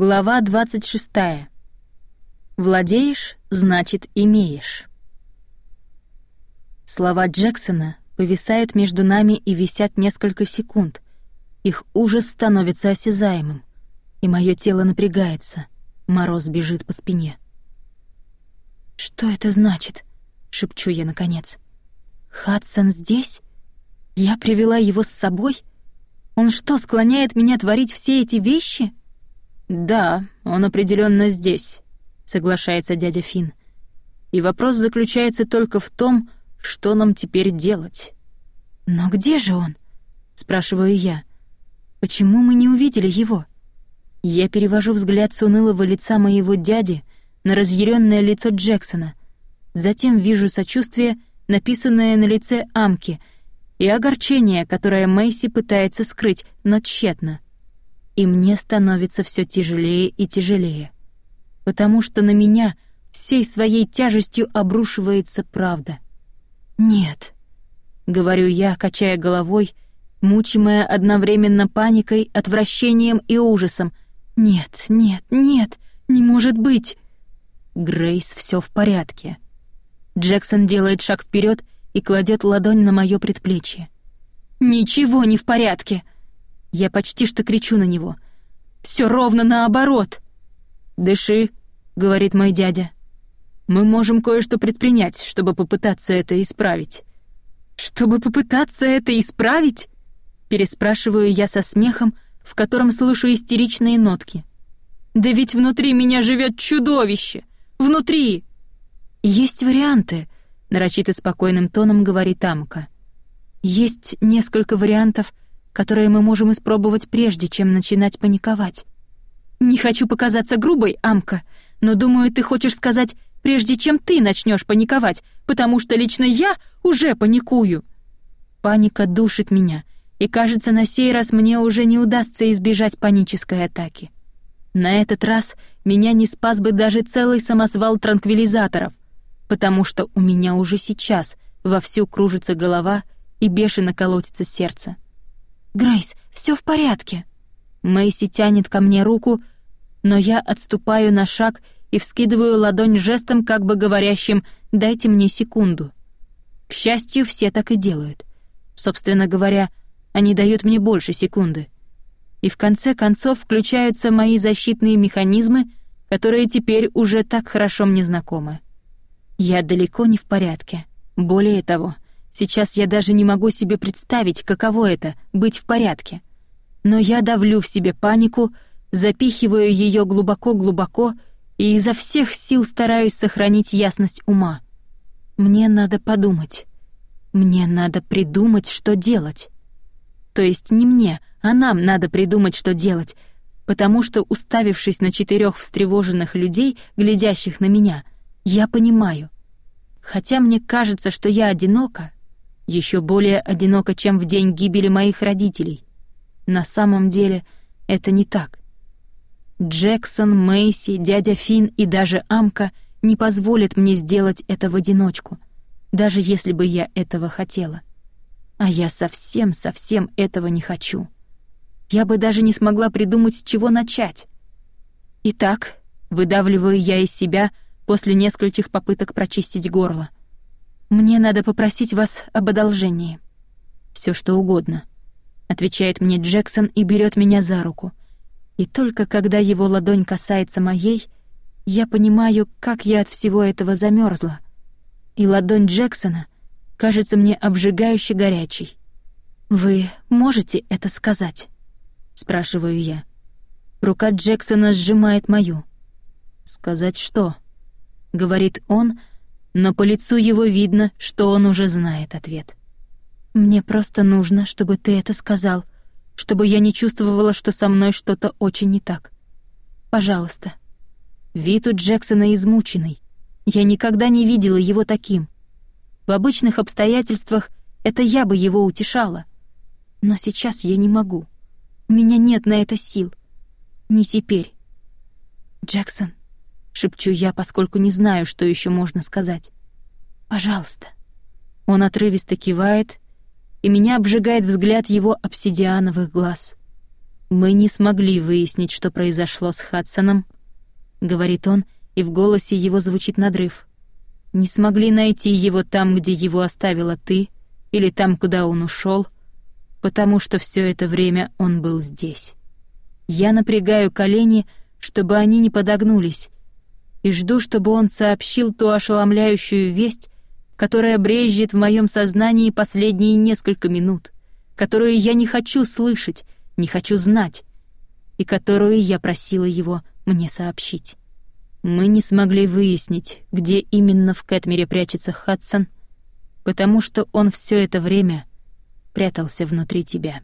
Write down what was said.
Глава 26. Владеешь, значит, имеешь. Слова Джексона повисают между нами и висят несколько секунд. Их ужас становится осязаемым, и мое тело напрягается. Мороз бежит по спине. «Что это значит?» — шепчу я наконец. «Хадсон здесь? Я привела его с собой? Он что, склоняет меня творить все эти вещи?» «Да, он определенно здесь», — соглашается дядя Фин. «И вопрос заключается только в том, что нам теперь делать». «Но где же он?» — спрашиваю я. «Почему мы не увидели его?» Я перевожу взгляд с унылого лица моего дяди на разъяренное лицо Джексона. Затем вижу сочувствие, написанное на лице Амки, и огорчение, которое Мэйси пытается скрыть, но тщетно и мне становится все тяжелее и тяжелее, потому что на меня всей своей тяжестью обрушивается правда. «Нет», — говорю я, качая головой, мучимая одновременно паникой, отвращением и ужасом. «Нет, нет, нет, не может быть!» Грейс, все в порядке. Джексон делает шаг вперед и кладет ладонь на мое предплечье. «Ничего не в порядке!» Я почти что кричу на него. Все ровно наоборот!» «Дыши», — говорит мой дядя. «Мы можем кое-что предпринять, чтобы попытаться это исправить». «Чтобы попытаться это исправить?» Переспрашиваю я со смехом, в котором слышу истеричные нотки. «Да ведь внутри меня живет чудовище! Внутри!» «Есть варианты», — нарочито спокойным тоном говорит Амка. «Есть несколько вариантов, — которые мы можем испробовать прежде, чем начинать паниковать. Не хочу показаться грубой, Амка, но думаю, ты хочешь сказать, прежде чем ты начнешь паниковать, потому что лично я уже паникую. Паника душит меня, и кажется, на сей раз мне уже не удастся избежать панической атаки. На этот раз меня не спас бы даже целый самосвал транквилизаторов, потому что у меня уже сейчас вовсю кружится голова и бешено колотится сердце. «Грейс, все в порядке». Мэйси тянет ко мне руку, но я отступаю на шаг и вскидываю ладонь жестом, как бы говорящим «дайте мне секунду». К счастью, все так и делают. Собственно говоря, они дают мне больше секунды. И в конце концов включаются мои защитные механизмы, которые теперь уже так хорошо мне знакомы. Я далеко не в порядке. Более того, Сейчас я даже не могу себе представить, каково это — быть в порядке. Но я давлю в себе панику, запихиваю ее глубоко-глубоко и изо всех сил стараюсь сохранить ясность ума. Мне надо подумать. Мне надо придумать, что делать. То есть не мне, а нам надо придумать, что делать, потому что, уставившись на четырех встревоженных людей, глядящих на меня, я понимаю. Хотя мне кажется, что я одинока, еще более одиноко, чем в день гибели моих родителей. На самом деле это не так. Джексон, Мэйси, дядя Фин и даже Амка не позволят мне сделать это в одиночку, даже если бы я этого хотела. А я совсем-совсем этого не хочу. Я бы даже не смогла придумать, с чего начать. Итак, выдавливаю я из себя после нескольких попыток прочистить горло. Мне надо попросить вас об одолжении. Все что угодно, отвечает мне Джексон и берет меня за руку. И только когда его ладонь касается моей, я понимаю, как я от всего этого замерзла. И ладонь Джексона кажется мне обжигающе горячей. Вы можете это сказать? спрашиваю я. Рука Джексона сжимает мою. Сказать что? говорит он, но по лицу его видно, что он уже знает ответ. «Мне просто нужно, чтобы ты это сказал, чтобы я не чувствовала, что со мной что-то очень не так. Пожалуйста». Вид у Джексона измученный. Я никогда не видела его таким. В обычных обстоятельствах это я бы его утешала. Но сейчас я не могу. У меня нет на это сил. Не теперь. Джексон, шепчу я, поскольку не знаю, что еще можно сказать. Пожалуйста. Он отрывисто кивает, и меня обжигает взгляд его обсидиановых глаз. «Мы не смогли выяснить, что произошло с Хадсоном», — говорит он, и в голосе его звучит надрыв. «Не смогли найти его там, где его оставила ты, или там, куда он ушел, потому что все это время он был здесь. Я напрягаю колени, чтобы они не подогнулись, и жду, чтобы он сообщил ту ошеломляющую весть, которая брежет в моем сознании последние несколько минут, которую я не хочу слышать, не хочу знать, и которую я просила его мне сообщить. Мы не смогли выяснить, где именно в Кэтмере прячется Хадсон, потому что он все это время прятался внутри тебя.